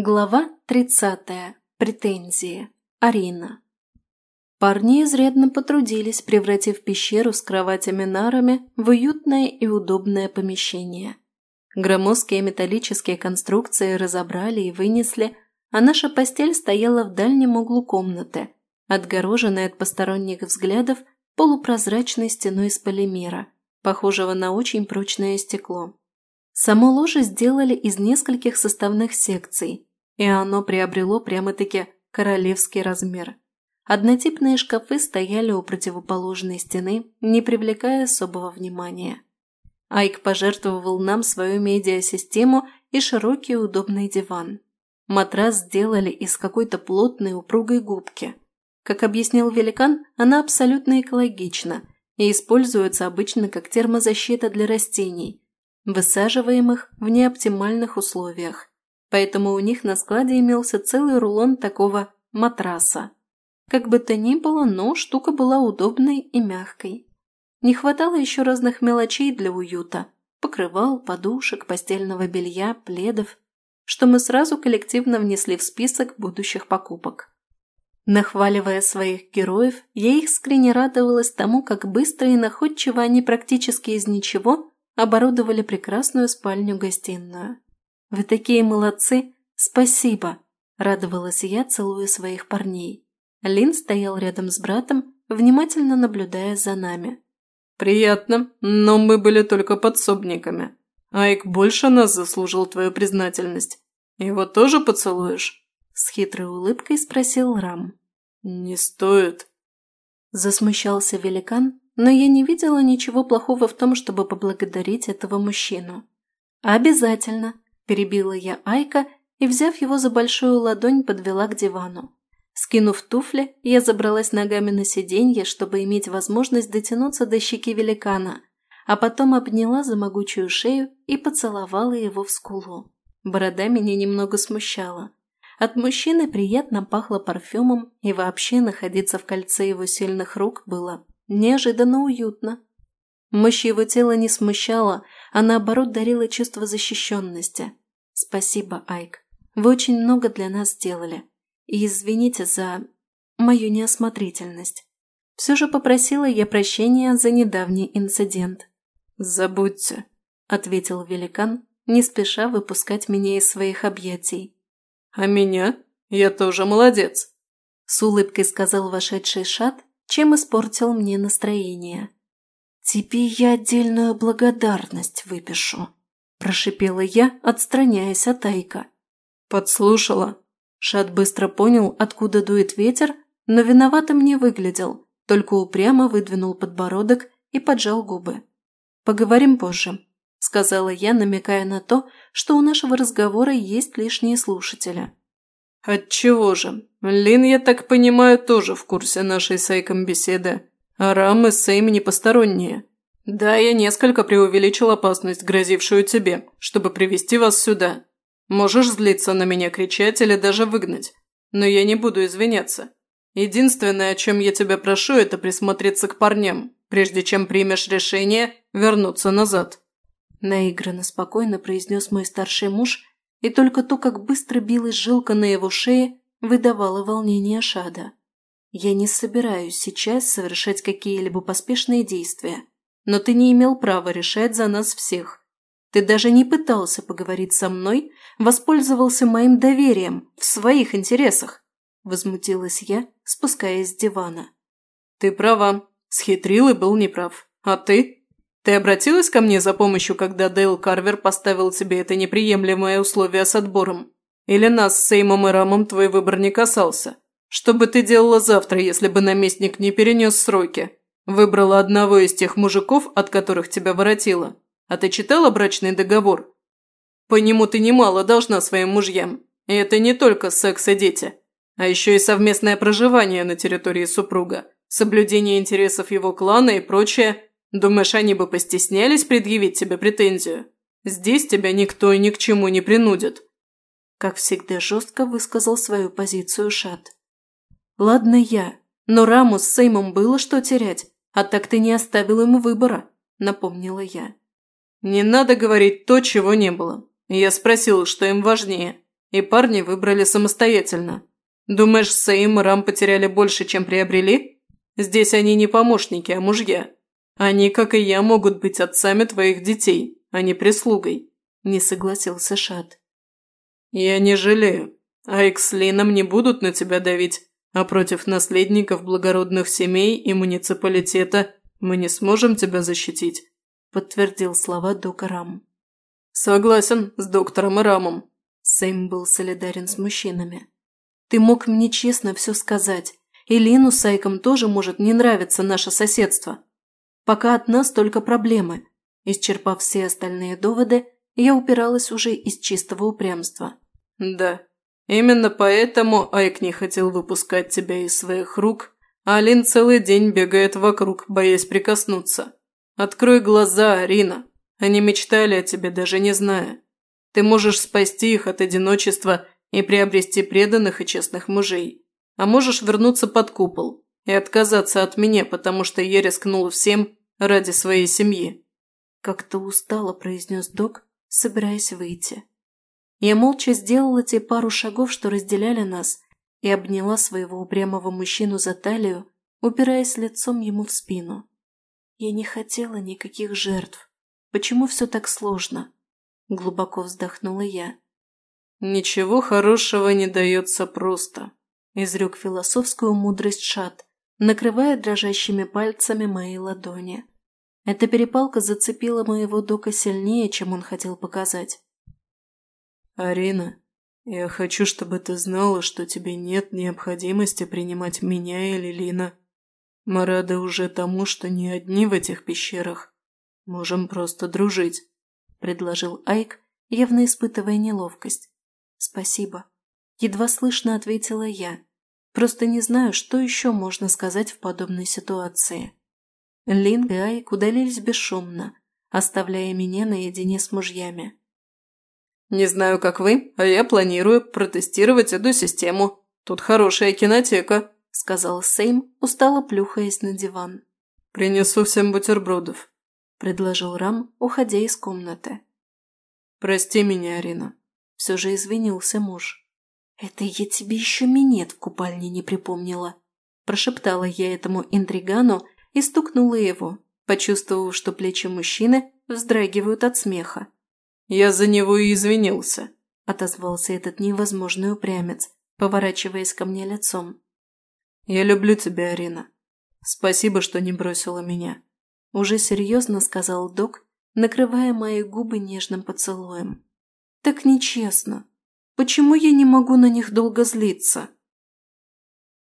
Глава 30. Претензии. Арина. Парни изрядно потрудились, превратив пещеру с кроватями-нарами в уютное и удобное помещение. Громоздкие металлические конструкции разобрали и вынесли, а наша постель стояла в дальнем углу комнаты, отгороженная от посторонних взглядов полупрозрачной стеной из полимера, похожего на очень прочное стекло. Само ложе сделали из нескольких составных секций, и оно приобрело прямо-таки королевский размер. Однотипные шкафы стояли у противоположной стены, не привлекая особого внимания. Айк пожертвовал нам свою медиасистему и широкий удобный диван. Матрас сделали из какой-то плотной упругой губки. Как объяснил великан, она абсолютно экологична и используется обычно как термозащита для растений – высаживаемых в неоптимальных условиях, поэтому у них на складе имелся целый рулон такого матраса. Как бы то ни было, но штука была удобной и мягкой. Не хватало еще разных мелочей для уюта – покрывал, подушек, постельного белья, пледов, что мы сразу коллективно внесли в список будущих покупок. Нахваливая своих героев, я искренне радовалась тому, как быстро и находчиво они практически из ничего оборудовали прекрасную спальню-гостиную. «Вы такие молодцы! Спасибо!» – радовалась я, целуя своих парней. Лин стоял рядом с братом, внимательно наблюдая за нами. «Приятно, но мы были только подсобниками. Айк больше нас заслужил твою признательность. Его тоже поцелуешь?» С хитрой улыбкой спросил Рам. «Не стоит». Засмущался великан, но я не видела ничего плохого в том, чтобы поблагодарить этого мужчину. «Обязательно!» – перебила я Айка и, взяв его за большую ладонь, подвела к дивану. Скинув туфли, я забралась ногами на сиденье, чтобы иметь возможность дотянуться до щеки великана, а потом обняла за могучую шею и поцеловала его в скулу. Борода меня немного смущала. От мужчины приятно пахло парфюмом, и вообще находиться в кольце его сильных рук было Неожиданно уютно. Мощь его тела не смущала, а наоборот дарила чувство защищенности. Спасибо, Айк. Вы очень много для нас сделали. И извините за мою неосмотрительность. Все же попросила я прощения за недавний инцидент. «Забудьте», – ответил великан, не спеша выпускать меня из своих объятий. «А меня? Я тоже молодец», – с улыбкой сказал вошедший шат чем испортил мне настроение. «Тебе я отдельную благодарность выпишу», – прошипела я, отстраняясь от Айка. «Подслушала». Шат быстро понял, откуда дует ветер, но виноватым не выглядел, только упрямо выдвинул подбородок и поджал губы. «Поговорим позже», – сказала я, намекая на то, что у нашего разговора есть лишние слушатели. «Отчего же? Лин, я так понимаю, тоже в курсе нашей с Эйком беседы. А Рам и Сейм не посторонние. Да, я несколько преувеличил опасность, грозившую тебе, чтобы привести вас сюда. Можешь злиться на меня, кричать или даже выгнать. Но я не буду извиняться. Единственное, о чем я тебя прошу, это присмотреться к парням, прежде чем примешь решение вернуться назад». Наигранно спокойно произнес мой старший муж – и только то, как быстро билась жилка на его шее, выдавало волнение Шада. «Я не собираюсь сейчас совершать какие-либо поспешные действия, но ты не имел права решать за нас всех. Ты даже не пытался поговорить со мной, воспользовался моим доверием в своих интересах», – возмутилась я, спускаясь с дивана. «Ты права, схитрил и был неправ. А ты?» Ты обратилась ко мне за помощью, когда Дейл Карвер поставил тебе это неприемлемое условие с отбором? Или нас с Сеймом и Рамом твой выбор не касался? Что бы ты делала завтра, если бы наместник не перенес сроки? Выбрала одного из тех мужиков, от которых тебя воротило. А ты читала брачный договор? По нему ты немало должна своим мужьям. И это не только секс и дети, а еще и совместное проживание на территории супруга, соблюдение интересов его клана и прочее – Думаешь, они бы постеснялись предъявить тебе претензию? Здесь тебя никто и ни к чему не принудит». Как всегда жестко высказал свою позицию Шат. «Ладно я, но Раму с Сеймом было что терять, а так ты не оставил ему выбора», – напомнила я. «Не надо говорить то, чего не было. Я спросил, что им важнее. и парни выбрали самостоятельно. Думаешь, Сейм и Рам потеряли больше, чем приобрели? Здесь они не помощники, а мужья. Они, как и я, могут быть отцами твоих детей, а не прислугой», – не согласился Шат. «Я не жалею. Айк с Лином не будут на тебя давить, а против наследников благородных семей и муниципалитета мы не сможем тебя защитить», – подтвердил слова Дока Рам. «Согласен с доктором Рамом». Сэм был солидарен с мужчинами. «Ты мог мне честно все сказать. И Лину с Айком тоже может не нравиться наше соседство. Пока от нас только проблемы. Исчерпав все остальные доводы, я упиралась уже из чистого упрямства. «Да, именно поэтому Айк не хотел выпускать тебя из своих рук, а Алин целый день бегает вокруг, боясь прикоснуться. Открой глаза, Арина. Они мечтали о тебе, даже не зная. Ты можешь спасти их от одиночества и приобрести преданных и честных мужей. А можешь вернуться под купол и отказаться от меня, потому что я рискнул всем, ради своей семьи», – как-то устало произнес док, собираясь выйти. Я молча сделала те пару шагов, что разделяли нас, и обняла своего упрямого мужчину за талию, упираясь лицом ему в спину. Я не хотела никаких жертв. Почему все так сложно? Глубоко вздохнула я. «Ничего хорошего не дается просто», – изрек философскую мудрость Шат, накрывая дрожащими пальцами мои ладони. Эта перепалка зацепила моего Дока сильнее, чем он хотел показать. «Арина, я хочу, чтобы ты знала, что тебе нет необходимости принимать меня или Лина. Мы рады уже тому, что не одни в этих пещерах. Можем просто дружить», – предложил Айк, явно испытывая неловкость. «Спасибо», – едва слышно ответила я, Просто не знаю, что еще можно сказать в подобной ситуации. Линг и Айк удалились бесшумно, оставляя меня наедине с мужьями. «Не знаю, как вы, а я планирую протестировать эту систему. Тут хорошая кинотека», – сказал Сейм, устало плюхаясь на диван. «Принесу всем бутербродов», – предложил Рам, уходя из комнаты. «Прости меня, Арина», – все же извинился муж. «Это я тебе еще минет в купальне не припомнила», – прошептала я этому интригану и стукнула его, почувствовав, что плечи мужчины вздрагивают от смеха. «Я за него и извинился», – отозвался этот невозможный упрямец, поворачиваясь ко мне лицом. «Я люблю тебя, Арина. Спасибо, что не бросила меня», – уже серьезно сказал док, накрывая мои губы нежным поцелуем. «Так нечестно», Почему я не могу на них долго злиться?